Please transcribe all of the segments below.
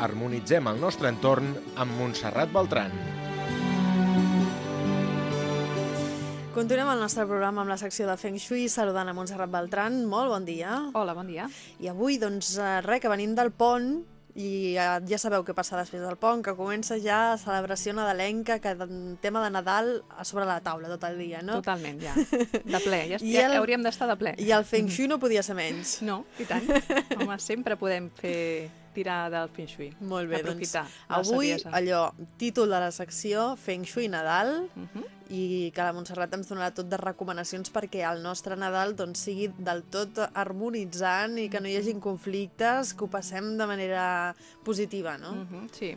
harmonitzem el nostre entorn amb Montserrat Beltran. Continuem el nostre programa amb la secció de Feng Shui, saludant a Montserrat Beltran. Molt bon dia. Hola, bon dia. I avui, doncs, eh, res, que venim del pont i ja, ja sabeu què passa després del pont, que comença ja celebració nadalenca, que el tema de Nadal a sobre la taula tot el dia, no? Totalment, ja. De ple, ja, I ja el- hauríem d'estar de ple. I el Feng Shui no podia ser menys. No, i tant. Home, sempre podem fer tirar del Feng Shui. Molt bé, Aprofitar doncs avui saviesa. allò, títol de la secció Feng Shui Nadal Mhm. i que la Montserrat ens donarà tot de recomanacions perquè el nostre Nadal doncs, sigui del tot harmonitzant i que no hi hagi conflictes, que ho passem de manera positiva, no? Mhm, Sí.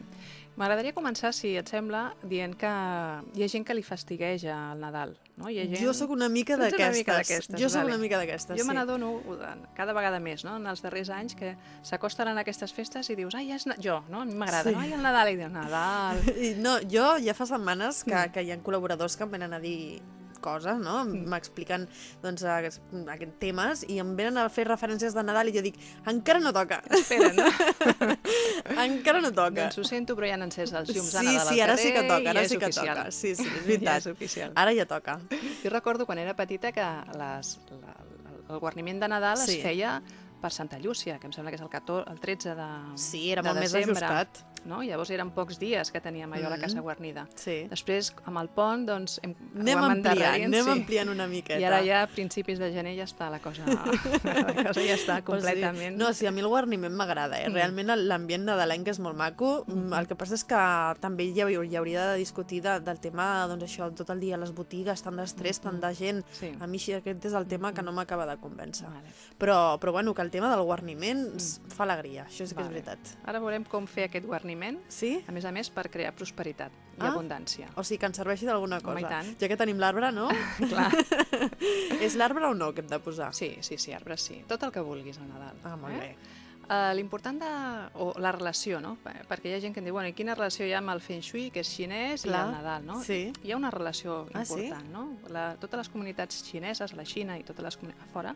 M'agradaria començar, si et sembla, dient que hi ha gent que li fastigueja el Nadal. No? Hi ha gent... Jo sóc una mica d'aquestes. Jo sóc una mica d'aquestes, Jo me n'adono cada vegada més, no? en els darrers anys, que s'acosten a aquestes festes i dius, ai, ja és... Na-" Jo, no? A mi m'agrada, Sí. no? Ai, el Nadal, i dius, Nadal... I No, jo ja fa setmanes Mm. que, que hi ha col·laboradors que em venen a dir coses, no? M'expliquen doncs, aquests, temes i em venen a fer referències de Nadal i jo dic, encara no toca, Espera, no? encara no toca. doncs ho sento, però ja han encès els llums sí, Nadal al sí, ara sí que toca, ara ja sí que oficial. toca. Sí, sí, és Ja veritat. és oficial. Ara ja toca. Jo recordo quan era petita que les, la, el guarniment de Nadal Sí. es feia per Santa Llúcia, que em sembla que és el, 14, el 13 de, Sí, era de molt més desembre, ajustat. No? Llavors eren pocs dies que teníem allò a la casa Mhm. guarnida. Sí. Després, amb el pont, doncs, hem, Anem ho ampliant, anem sí. ampliant una miqueta. I ara ja a principis de gener ja està la cosa, la cosa ja està Però sí. completament... No, sí, a mi el guarniment m'agrada, eh? Mm. Realment l'ambient nadalenc és molt maco. Mm. El que passa és que també hi hauria, hi hauria de discutir de, del tema, doncs això, tot el dia les botigues, tant d'estrès, tant de gent. Sí. A mi aquest és el tema que no m'acaba de convèncer. Vale. Però, però bueno, que el tema del guarniment mm. fa alegria, això sí que Vale. és veritat. Ara veurem com fer aquest guarniment, Sí? a més a més per crear prosperitat i Ah. abundància. O sigui, que ens serveixi d'alguna cosa. Home, tant. Ja que tenim l'arbre, no? Clar. és l'arbre o no que hem de posar? Sí, sí, sí, arbres sí. Tot el que vulguis al Nadal. Ah, molt eh? bé. Uh, L'important de... o la relació, no? Per- Perquè hi ha gent que em diu, bueno, i quina relació hi ha amb el Feng Shui, que és xinès, Clar, i el Nadal, no? sí. Hi ha una relació Ah, sí? important, no? La, totes les comunitats xineses, la Xina i totes les comunitats a fora,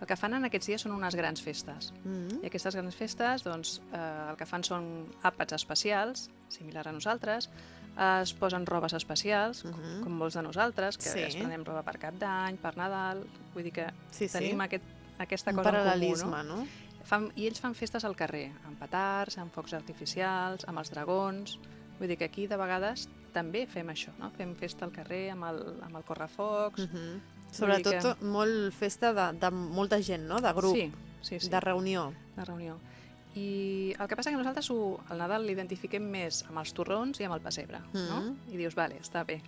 el que fan en aquests dies són unes grans festes. Mm. I aquestes grans festes, doncs, eh, el que fan són àpats especials, similar a nosaltres, eh, es posen robes especials, uh Mhm. com molts de nosaltres, que Sí. es prenem roba per cap d'any, per Nadal, vull dir que Sí, sí. tenim aquest, aquesta Un cosa en comú, no? no? Fan, I ells fan festes al carrer, amb petards, amb focs artificials, amb els dragons... Vull dir que aquí, de vegades, també fem això, no? Fem festa al carrer amb el, amb el correfocs... Mm -hmm. Sobretot molt festa de, de molta gent, no? De grup, Sí, sí, sí. de reunió. de reunió. I el que passa que nosaltres ho, el Nadal l'identifiquem més amb els torrons i amb el pessebre, no? Mhm. I dius, vale, està bé.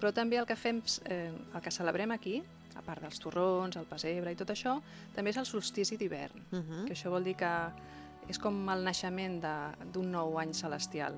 Però també el que fem, eh, el que celebrem aquí, a part dels torrons, el pessebre i tot això, també és el solstici d'hivern, Uh -huh. que això vol dir que és com el naixement de- d'un nou any celestial,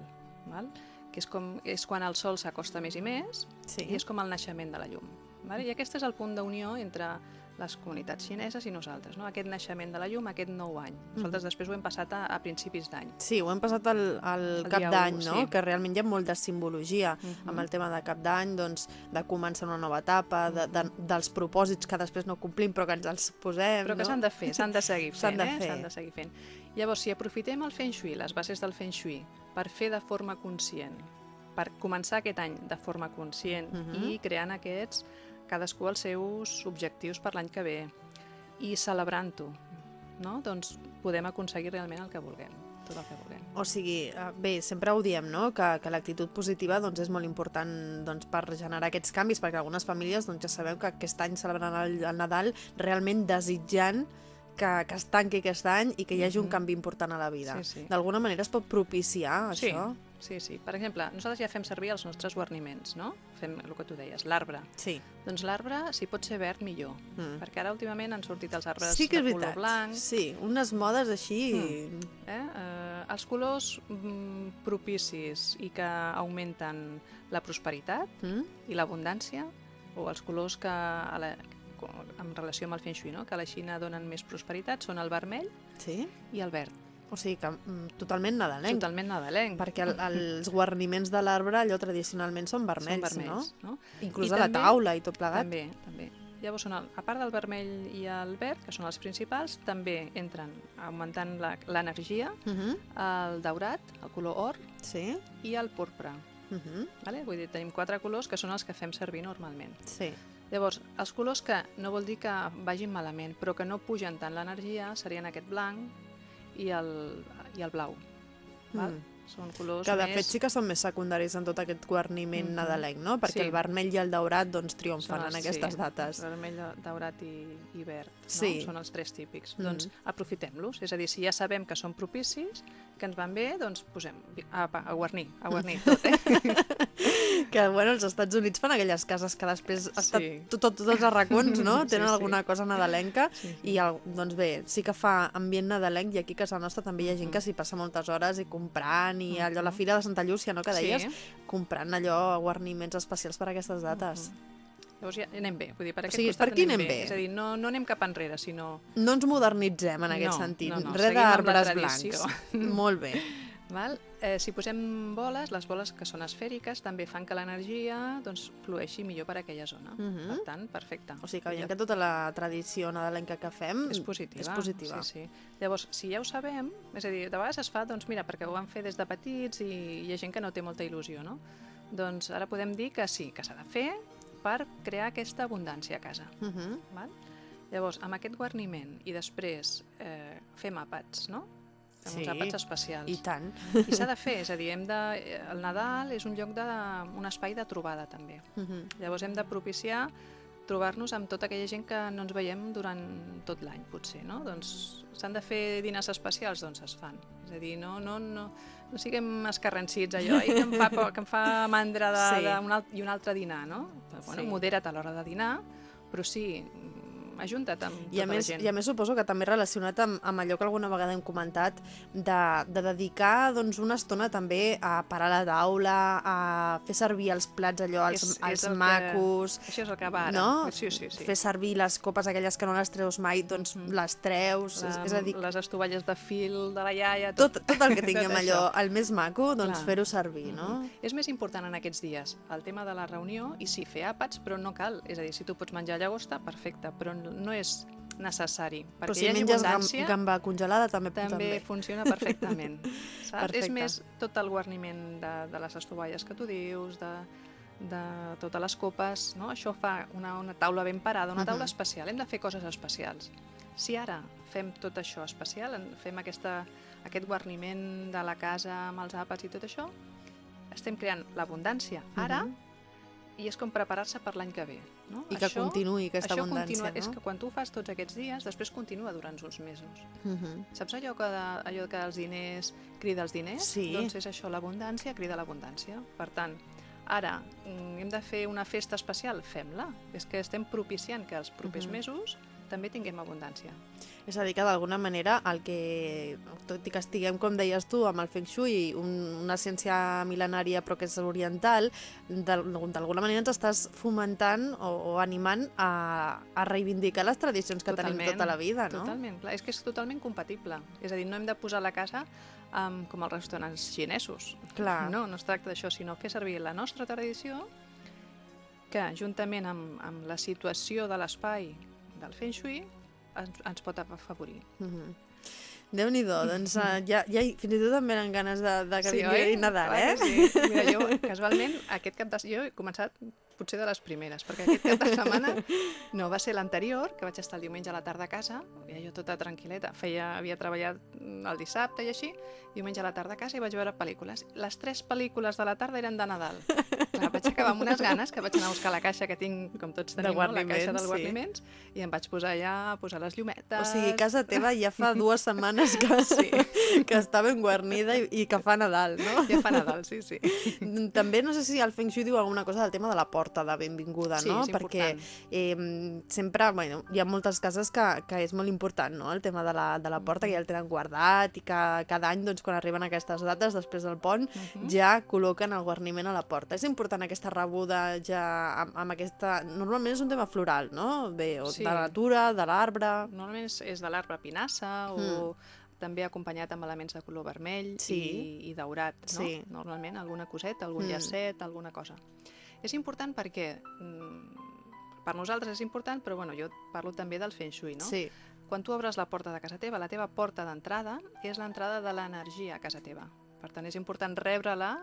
val? que és, com, és quan el sol s'acosta més i més, Sí. i és com el naixement de la llum. Vale? I aquest és el punt d'unió entre les comunitats xineses i nosaltres, no? aquest naixement de la llum, aquest nou any. Nosaltres després ho hem passat a, a principis d'any. Sí, ho hem passat al, al El cap d'any, no? sí. Que realment hi ha molta simbologia Mhm. amb el tema de cap d'any, doncs, de començar una nova etapa, de, de, dels propòsits que després no complim però que ens els posem, Però que no? s'han de fer, s'han de seguir S'han fent, de eh? S'han de seguir fent. Llavors, si aprofitem el Feng Shui, les bases del Feng Shui, per fer de forma conscient, per començar aquest any de forma conscient Mhm. i creant aquests, cadascú els seus objectius per l'any que ve, i celebrant-ho, no? doncs podem aconseguir realment el que vulguem, tot el que vulguem. O sigui, eh, bé, sempre ho diem, no?, que, que l'actitud positiva doncs, és molt important doncs, per generar aquests canvis, perquè algunes famílies doncs, ja sabeu que aquest any celebrant el, el Nadal realment desitjant que, que es tanqui aquest any i que hi hagi un Mhm. canvi important a la vida. Sí, sí. D'alguna manera es pot propiciar Sí, això? sí, sí. Per exemple, nosaltres ja fem servir els nostres guarniments, no? Fem el que tu deies, l'arbre. Sí. Doncs l'arbre, si pot ser verd, millor. Mm. Perquè ara últimament han sortit els arbres Sí que de color veritat. blanc. Sí, unes modes així... Eh? Eh, els colors mm, propicis i que augmenten la prosperitat Mm? i l'abundància, o els colors que a la, en relació amb el Feng Shui, no? que a la Xina donen més prosperitat, són el vermell Sí? i el verd. O sigui que mm, totalment nadalenc. Totalment nadalenc. Perquè el, els guarniments de l'arbre allò tradicionalment són Són vermells, vermells, no? no? Inclús I a la també- taula i tot plegat. També, també. Llavors, el, a part del vermell i el verd, que són els principals, també entren augmentant la- l'energia, Uh -huh. el daurat, el color or, Sí. i el porpra. Uh -huh. Vale? Vull dir, tenim quatre colors que són els que fem servir normalment. Sí. Llavors, els colors que no vol dir que vagin malament, però que no pugen tant l'energia serien aquest blanc i el, i el blau. Val? Mm. Són colors Que de més... fet sí que són més secundaris en tot aquest guarniment Mhm. nadalenc, no? Perquè Sí. el vermell i el daurat doncs són triomfen en els- aquestes sí, dates. Vermell, daurat i, i verd. No? Sí. Són els tres típics. Mhm. Doncs aprofitem-los. És a dir, si ja sabem que són propicis, que ens van bé, doncs posem a, a guarnir, a guarnir tot, eh? Que, bueno, als Estats Units fan aquelles cases que després està Sí. tot, tot, tots els racons, no? Sí, Tenen sí. alguna cosa nadalenca Sí, sí. i, el, doncs bé, sí que fa ambient nadalenc i aquí a casa nostra també hi ha gent que s'hi passa moltes hores i comprant i allò a la Fira de Santa Llúcia, no?, que deies, Sí. comprant allò guarniments especials per a aquestes dates. Llavors ja anem bé. Vull dir, per O aquest sigui, costat per anem anem bé. És a dir, no, no anem cap enrere, sinó... No ens modernitzem en aquest No, sentit. no, no, Res d'arbres blancs. Molt bé. Val? Eh, si posem boles, les boles que són esfèriques també fan que l'energia doncs, flueixi millor per aquella zona. Mhm. Per tant, perfecte. O sigui que veiem que tota la tradició nadalenca que fem és positiva. És positiva. Sí, sí. Llavors, si ja ho sabem, és a dir, de vegades es fa, doncs mira, perquè ho van fer des de petits i hi ha gent que no té molta il·lusió, no? Doncs ara podem dir que sí, que s'ha de fer per crear aquesta abundància a casa. Uh -huh. Val? Llavors, amb aquest guarniment i després eh, fem àpats, no? Uns Sí, àpats especials. I tant. I s'ha de fer, és a dir, hem de, el Nadal és un lloc de, un espai de trobada també. Uh -huh. Llavors hem de propiciar trobar-nos amb tota aquella gent que no ens veiem durant tot l'any, potser, no? Doncs s'han de fer dinars especials, doncs es fan. És a dir, no, no, no, no siguem escarrancits allò, i que em fa, por, que em fa mandra de, Sí. de un, alt, i un altre dinar, no? Bueno, Sí. modera't a l'hora de dinar, però sí, ajunta't amb I a, tota més, la gent. I a més suposo que també relacionat amb, amb allò que alguna vegada hem comentat de, de dedicar doncs, una estona també a parar la taula, a fer servir els plats allò, els, És- és els el que- macos, Això és el que va ara. no? Sí, sí, sí. fer servir les copes aquelles que no les treus mai, doncs Mhm. les treus, és, La- és a dir, les estovalles de fil de la iaia, tot, tot el que tinguem tot allò, el més maco, doncs fer-ho servir, no? Mhm. És més important en aquests dies el tema de la reunió i sí, fer àpats, però no cal. És a dir, si tu pots menjar llagosta, perfecte, però no és necessari. Perquè Però si hi hagi menges abundància, gamba congelada també, també, funciona perfectament. Saps? Perfecte. És més tot el guarniment de, de les estovalles que tu dius, de, de totes les copes, no? això fa una, una taula ben parada, una taula Mhm. especial. Hem de fer coses especials. Si ara fem tot això especial, fem aquesta, aquest guarniment de la casa amb els àpats i tot això, estem creant l'abundància ara Mhm. I és com preparar-se per l'any que ve. No? I que continuï aquesta això abundància, continua, no? És que quan tu ho fas tots aquests dies, després continua durant uns mesos. Mhm. Saps allò que, de, allò que els diners crida els diners? Sí. Doncs és això, l'abundància crida l'abundància. Per tant, ara mm, hem de fer una festa especial? Fem-la. És que estem propiciant que els propers Mhm. mesos també tinguem abundància. És a dir, que d'alguna manera el que, tot i que estiguem, com deies tu, amb el Feng Shui, un, una ciència mil·lenària però que és oriental, d'al- d'alguna manera ens estàs fomentant o, o animant a, a reivindicar les tradicions que tenim tota la vida, no? Totalment, clar, és que és totalment compatible. És a dir, no hem de posar la casa um, com els restaurants xinesos. Clar. No, no es tracta d'això, sinó fer servir la nostra tradició que, juntament amb, amb la situació de l'espai del Feng Shui, ens, ens pot afavorir. Mhm. Déu-n'hi-do, doncs uh, ja, ja, fins i tot em venen ganes de, de que Sí, vingui? Nadal, eh? Sí. Mira, jo, casualment, aquest cap de... Jo he començat potser de les primeres, perquè aquest cap de setmana no, va ser l'anterior, que vaig estar el diumenge a la tarda a casa, i jo tota tranquil·leta, feia, havia treballat el dissabte i així, diumenge a la tarda a casa i vaig veure pel·lícules. Les tres pel·lícules de la tarda eren de Nadal. Clar, vaig acabar amb unes ganes que vaig anar a buscar la caixa que tinc, com tots tenim, no? la caixa dels sí. guarniments, i em vaig posar allà a posar les llumetes. O sigui, casa teva ja fa dues setmanes que, Sí. que està ben guarnida i, i que fa Nadal, no? Ja fa Nadal, sí, sí. També no sé si el Feng Shui diu alguna cosa del tema de la porta de benvinguda, Sí, no? Perquè eh, sempre, bueno, hi ha moltes cases que, que és molt important, no? El tema de la, de la porta, que ja el tenen guardat i que cada any, doncs, quan arriben aquestes dates, després del pont, Mhm. ja col·loquen el guarniment a la porta. És important aquesta rebuda ja amb, amb aquesta... Normalment és un tema floral, no? Bé, o Sí. de la natura, de l'arbre... Normalment és, és de l'arbre pinassa o també acompanyat amb elements de color vermell Mm. Sí. i, i daurat, no? Sí. Normalment alguna coseta, algun Mm. llacet, alguna cosa. És important perquè mm, per nosaltres és important, però bueno, jo parlo també del Feng Shui, no? Sí. Quan tu obres la porta de casa teva, la teva porta d'entrada és l'entrada de l'energia a casa teva. Per tant, és important rebre-la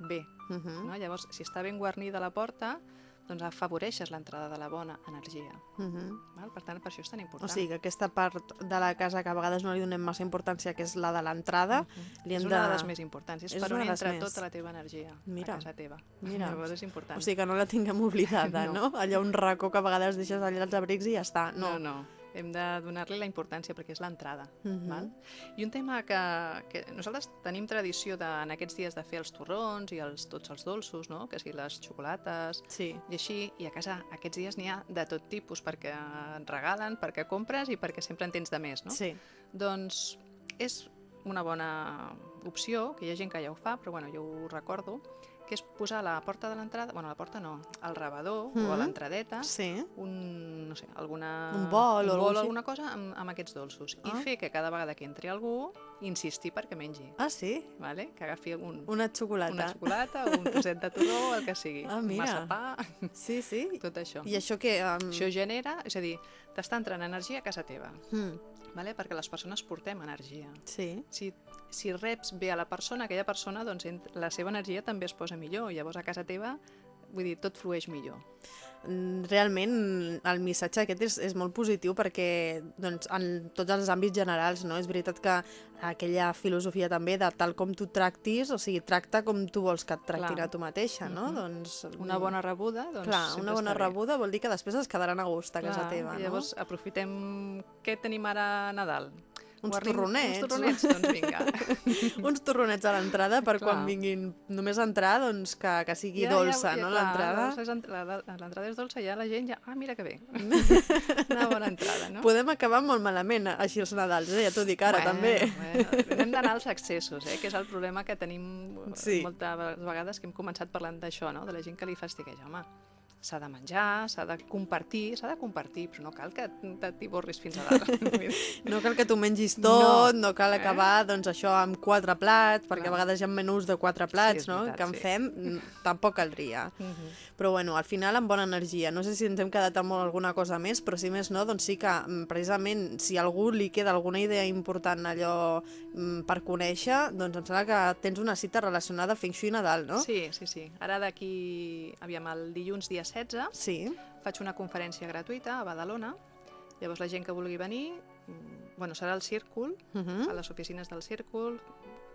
bé. Uh -huh. No? Llavors, si està ben guarnida la porta, doncs afavoreixes l'entrada de la bona energia. Uh -huh. Val? Per tant, per això és tan O important. sigui que aquesta part de la casa que a vegades no li donem massa importància, que és la de l'entrada, li és hem una de... de les més importants. És, És per on entra més. tota la teva energia Mira. a casa teva. Mira. Llavors és important. O sigui que no la tinguem oblidada, No. no? Allà un racó que a vegades deixes allà els abrics i ja està. no, No. no. Hem de donar-li la importància perquè és l'entrada. Mhm. val? I un tema que, que nosaltres tenim tradició de, en aquests dies de fer els torrons i els, tots els dolços, no? que sigui les xocolates, Sí. i així, i a casa aquests dies n'hi ha de tot tipus, perquè et regalen, perquè compres i perquè sempre en tens de més, no? Sí. Doncs és una bona opció, que hi ha gent que ja ho fa, però bueno, jo ho recordo, que és posar a la porta de l'entrada, bueno, a la porta no, al rebedor o a Mhm. l'entradeta, Sí. un, no sé, alguna... Un bol o un alguna bol així. alguna cosa amb, amb aquests dolços. I Ah. fer que cada vegada que entri algú, insistir perquè mengi, Ah, sí? vale? que agafi un, Una xocolata. una xocolata o un trosset de torró, el que sigui. Ah, mira. Massa pa, Sí, sí. tot això. I això que... Um... Això genera, és a dir, t'està entrant energia a casa teva, Mm, vale? perquè les persones portem energia. sí. Si, si reps bé a la persona, aquella persona, doncs la seva energia també es posa millor. Llavors a casa teva, vull dir, tot flueix millor. Mm, Realment el missatge aquest és, és molt positiu perquè doncs, en tots els àmbits generals no? és veritat que aquella filosofia també de tal com tu tractis, o sigui, tracta com tu vols que et tractin Clar. a tu mateixa, no? Mhm. doncs, Una bona rebuda, doncs Clar, una bona rebuda vol dir que després es quedaran a gust a casa Clar, teva, i no? Llavors aprofitem... Què tenim ara a Nadal? Uns Guarnim torronets. Uns torronets, doncs vinga. Uns torronets a l'entrada per Clar. quan vinguin només a entrar, doncs que, que sigui Ja, dolça, ja, no, clar, l'entrada? L'entrada és dolça, ja la gent ja... Ah, mira que bé. Una bona entrada, no? Podem acabar molt malament així els Nadals, eh? ja t'ho dic ara, bueno, també. Bueno, hem d'anar als excessos, eh? que és el problema que tenim Sí. sí. moltes vegades que hem començat parlant d'això, no? de la gent que li fastigueja. Home, s'ha de menjar, s'ha de compartir, s'ha de compartir, però no cal que t'hi borris fins a dalt. No cal que tu mengis tot, no, No. cal Eh? acabar doncs, això amb quatre plats, perquè Clar. a vegades hi ha menús de quatre plats, és no? veritat, que en sí. fem, tampoc caldria. Però bueno, al final amb bona energia. No sé si ens hem quedat amb alguna cosa més, però si més no, doncs sí que mm, precisament si a algú li queda alguna idea important allò mm, per conèixer, doncs em sembla que tens una cita relacionada a Feng Shui Nadal, no? Sí, sí, sí. Ara d'aquí, aviam, el dilluns dia 16, Sí. faig una conferència gratuïta a Badalona. Llavors la gent que vulgui venir, mm, bueno, serà al Círcul, Uh -huh. a les oficines del Círcul,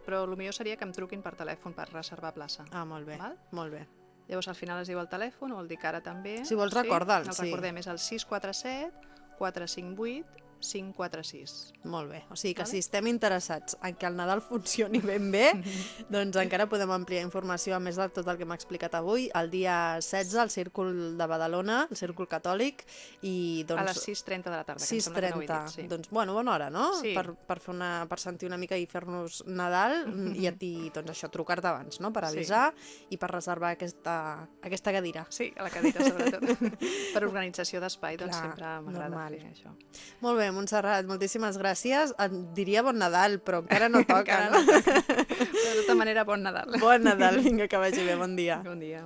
però el millor seria que em truquin per telèfon per reservar plaça. Ah, molt bé, Val? molt bé. Llavors al final es diu el telèfon, o el dic ara també. Si vols, recorda'l, El sí. recordem, és el 647 458 546. Molt bé. O sigui que Vale. si estem interessats en que el Nadal funcioni ben bé, doncs encara podem ampliar informació a més de tot el que m'ha explicat avui. El dia 16 al Círcul de Badalona, el Círcul Catòlic, i doncs... a les 6.30 de la tarda, que em que no 6.30. dit. Sí. Doncs, bueno, bona hora, no? Sí. Per, per, fer una, per sentir una mica i fer-nos Nadal i a ti, doncs això, trucar-te abans, no? Per Sí. avisar i per reservar aquesta, aquesta cadira. Sí, a la cadira, sobretot. per organització d'espai, doncs Clar, sempre m'agrada fer això. Molt bé, Montserrat, moltíssimes gràcies. Et diria bon Nadal, però encara no toca, Encara no? no toca. Però de tota manera, bon Nadal. Bon Nadal, vinga, que vagi bé, bon dia. Bon dia.